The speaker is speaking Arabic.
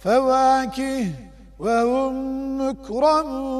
فواكه وهم مكرمون.